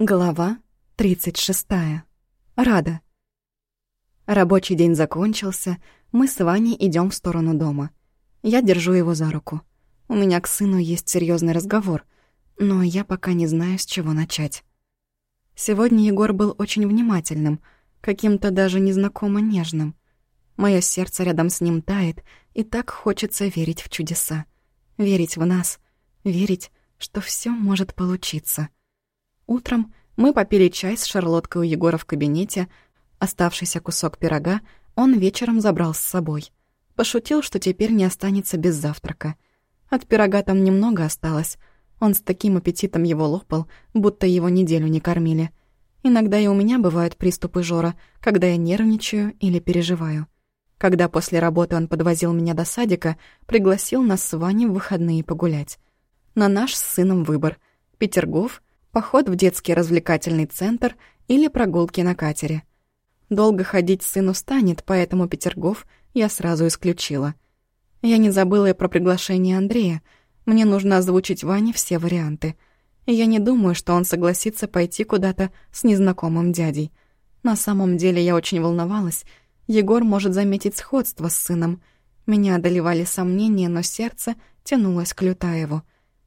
Глава 36. Рада. Рабочий день закончился, мы с Ваней идем в сторону дома. Я держу его за руку. У меня к сыну есть серьезный разговор, но я пока не знаю, с чего начать. Сегодня Егор был очень внимательным, каким-то даже незнакомо нежным. Мое сердце рядом с ним тает, и так хочется верить в чудеса. Верить в нас, верить, что все может получиться — Утром мы попили чай с шарлоткой у Егора в кабинете. Оставшийся кусок пирога он вечером забрал с собой. Пошутил, что теперь не останется без завтрака. От пирога там немного осталось. Он с таким аппетитом его лопал, будто его неделю не кормили. Иногда и у меня бывают приступы жора, когда я нервничаю или переживаю. Когда после работы он подвозил меня до садика, пригласил нас с Ваней в выходные погулять. На наш с сыном выбор — Петергоф поход в детский развлекательный центр или прогулки на катере. Долго ходить сыну станет, поэтому Петергоф я сразу исключила. Я не забыла и про приглашение Андрея. Мне нужно озвучить Ване все варианты. Я не думаю, что он согласится пойти куда-то с незнакомым дядей. На самом деле я очень волновалась. Егор может заметить сходство с сыном. Меня одолевали сомнения, но сердце тянулось к Лютаеву.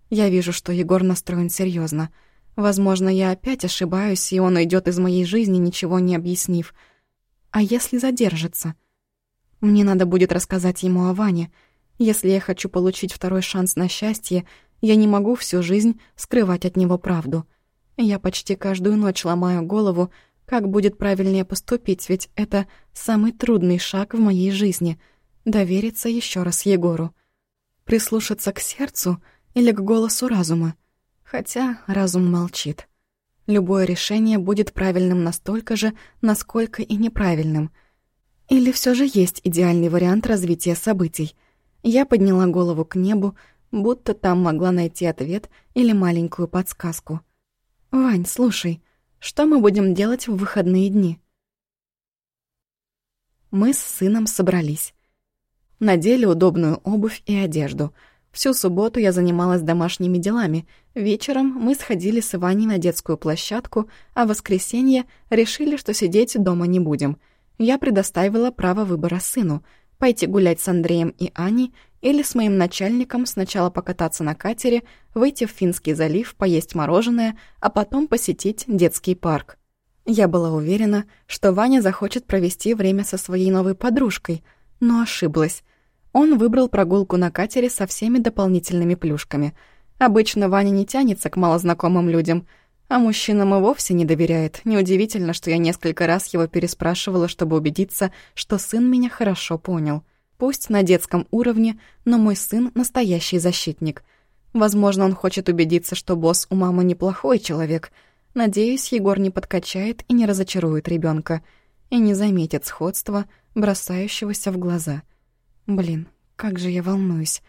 Я вижу, что Егор настроен серьезно. Возможно, я опять ошибаюсь, и он уйдет из моей жизни, ничего не объяснив. А если задержится? Мне надо будет рассказать ему о Ване. Если я хочу получить второй шанс на счастье, я не могу всю жизнь скрывать от него правду. Я почти каждую ночь ломаю голову, как будет правильнее поступить, ведь это самый трудный шаг в моей жизни — довериться еще раз Егору. Прислушаться к сердцу или к голосу разума. Хотя разум молчит. Любое решение будет правильным настолько же, насколько и неправильным. Или все же есть идеальный вариант развития событий. Я подняла голову к небу, будто там могла найти ответ или маленькую подсказку. «Вань, слушай, что мы будем делать в выходные дни?» Мы с сыном собрались. Надели удобную обувь и одежду — Всю субботу я занималась домашними делами. Вечером мы сходили с Иваней на детскую площадку, а в воскресенье решили, что сидеть дома не будем. Я предоставила право выбора сыну — пойти гулять с Андреем и Аней или с моим начальником сначала покататься на катере, выйти в Финский залив, поесть мороженое, а потом посетить детский парк. Я была уверена, что Ваня захочет провести время со своей новой подружкой, но ошиблась. Он выбрал прогулку на катере со всеми дополнительными плюшками. Обычно Ваня не тянется к малознакомым людям, а мужчинам и вовсе не доверяет. Неудивительно, что я несколько раз его переспрашивала, чтобы убедиться, что сын меня хорошо понял. Пусть на детском уровне, но мой сын — настоящий защитник. Возможно, он хочет убедиться, что босс у мамы неплохой человек. Надеюсь, Егор не подкачает и не разочарует ребенка и не заметит сходства, бросающегося в глаза — Блин, как же я волнуюсь.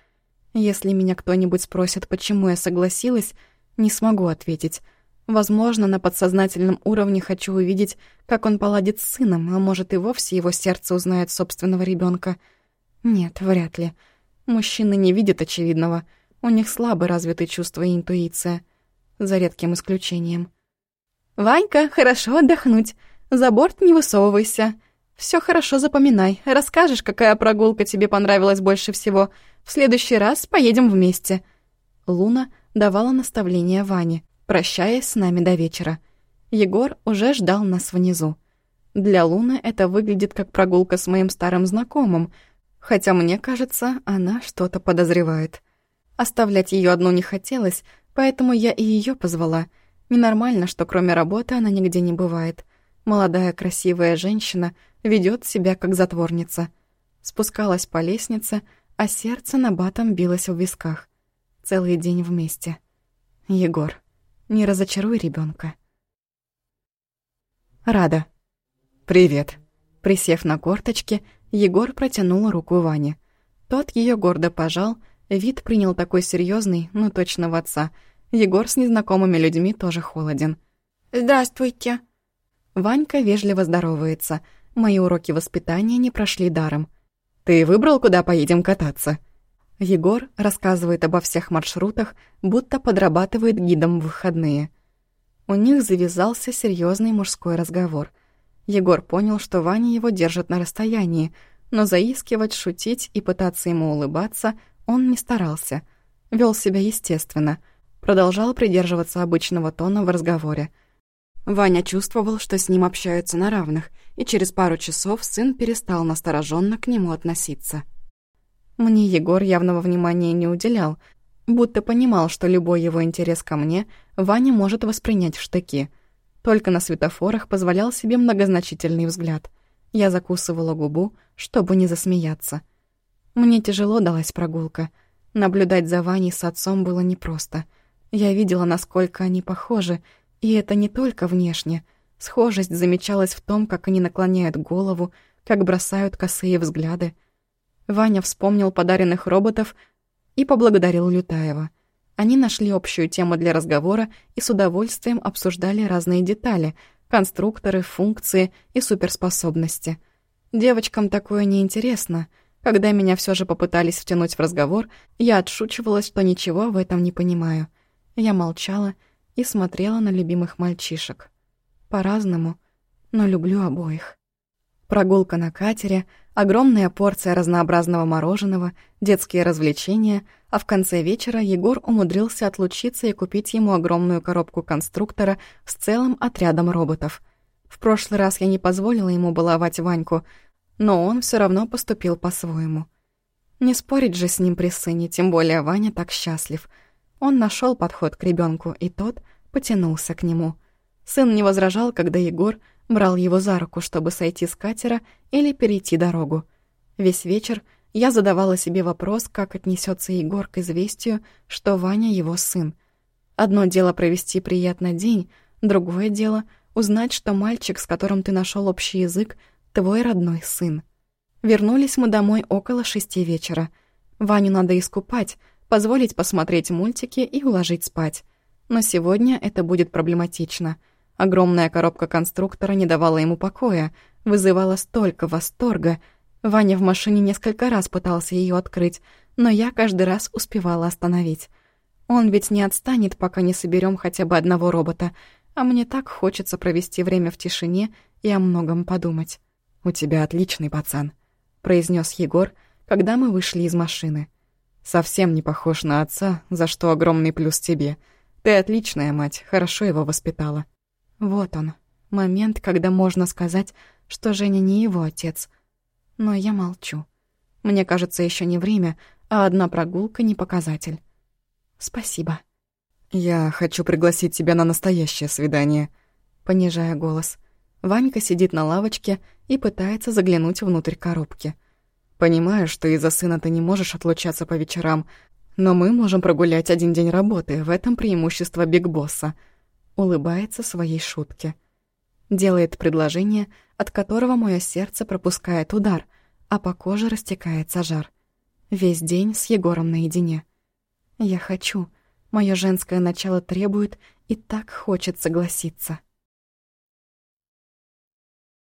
Если меня кто-нибудь спросит, почему я согласилась, не смогу ответить. Возможно, на подсознательном уровне хочу увидеть, как он поладит с сыном, а может и вовсе его сердце узнает собственного ребенка. Нет, вряд ли. Мужчины не видят очевидного. У них слабо развиты чувства и интуиция. За редким исключением. «Ванька, хорошо отдохнуть. За борт не высовывайся», все хорошо запоминай. Расскажешь, какая прогулка тебе понравилась больше всего. В следующий раз поедем вместе». Луна давала наставление Ване, прощаясь с нами до вечера. Егор уже ждал нас внизу. Для Луны это выглядит как прогулка с моим старым знакомым, хотя мне кажется, она что-то подозревает. Оставлять ее одну не хотелось, поэтому я и ее позвала. Ненормально, что кроме работы она нигде не бывает. Молодая красивая женщина — ведет себя как затворница. Спускалась по лестнице, а сердце на батом билось в висках. Целый день вместе. Егор, не разочаруй ребенка. Рада. «Привет». Присев на корточки, Егор протянул руку Ване. Тот ее гордо пожал, вид принял такой серьезный, ну точно в отца. Егор с незнакомыми людьми тоже холоден. «Здравствуйте». Ванька вежливо здоровается — Мои уроки воспитания не прошли даром. «Ты выбрал, куда поедем кататься?» Егор рассказывает обо всех маршрутах, будто подрабатывает гидом в выходные. У них завязался серьезный мужской разговор. Егор понял, что Ваня его держит на расстоянии, но заискивать, шутить и пытаться ему улыбаться он не старался. Вел себя естественно, продолжал придерживаться обычного тона в разговоре. Ваня чувствовал, что с ним общаются на равных, и через пару часов сын перестал настороженно к нему относиться. Мне Егор явного внимания не уделял, будто понимал, что любой его интерес ко мне Ваня может воспринять в штыки. Только на светофорах позволял себе многозначительный взгляд. Я закусывала губу, чтобы не засмеяться. Мне тяжело далась прогулка. Наблюдать за Ваней с отцом было непросто. Я видела, насколько они похожи, и это не только внешне. Схожесть замечалась в том, как они наклоняют голову, как бросают косые взгляды. Ваня вспомнил подаренных роботов и поблагодарил Лютаева. Они нашли общую тему для разговора и с удовольствием обсуждали разные детали, конструкторы, функции и суперспособности. Девочкам такое неинтересно. Когда меня все же попытались втянуть в разговор, я отшучивалась, что ничего в этом не понимаю. Я молчала и смотрела на любимых мальчишек. По-разному, но люблю обоих. Прогулка на катере, огромная порция разнообразного мороженого, детские развлечения, а в конце вечера Егор умудрился отлучиться и купить ему огромную коробку конструктора с целым отрядом роботов. В прошлый раз я не позволила ему баловать Ваньку, но он все равно поступил по-своему. Не спорить же с ним при сыне, тем более Ваня так счастлив. Он нашел подход к ребенку, и тот потянулся к нему. Сын не возражал, когда Егор брал его за руку, чтобы сойти с катера или перейти дорогу. Весь вечер я задавала себе вопрос, как отнесется Егор к известию, что Ваня его сын. Одно дело провести приятный день, другое дело узнать, что мальчик, с которым ты нашел общий язык, твой родной сын. Вернулись мы домой около шести вечера. Ваню надо искупать, позволить посмотреть мультики и уложить спать. Но сегодня это будет проблематично — Огромная коробка конструктора не давала ему покоя, вызывала столько восторга. Ваня в машине несколько раз пытался ее открыть, но я каждый раз успевала остановить. Он ведь не отстанет, пока не соберем хотя бы одного робота, а мне так хочется провести время в тишине и о многом подумать. «У тебя отличный пацан», — произнес Егор, когда мы вышли из машины. «Совсем не похож на отца, за что огромный плюс тебе. Ты отличная мать, хорошо его воспитала». Вот он, момент, когда можно сказать, что Женя не его отец. Но я молчу. Мне кажется, еще не время, а одна прогулка не показатель. Спасибо. Я хочу пригласить тебя на настоящее свидание, понижая голос. Ванька сидит на лавочке и пытается заглянуть внутрь коробки. Понимаю, что из-за сына ты не можешь отлучаться по вечерам, но мы можем прогулять один день работы, в этом преимущество Биг Босса — улыбается своей шутке. Делает предложение, от которого мое сердце пропускает удар, а по коже растекается жар. Весь день с Егором наедине. Я хочу, мое женское начало требует и так хочет согласиться.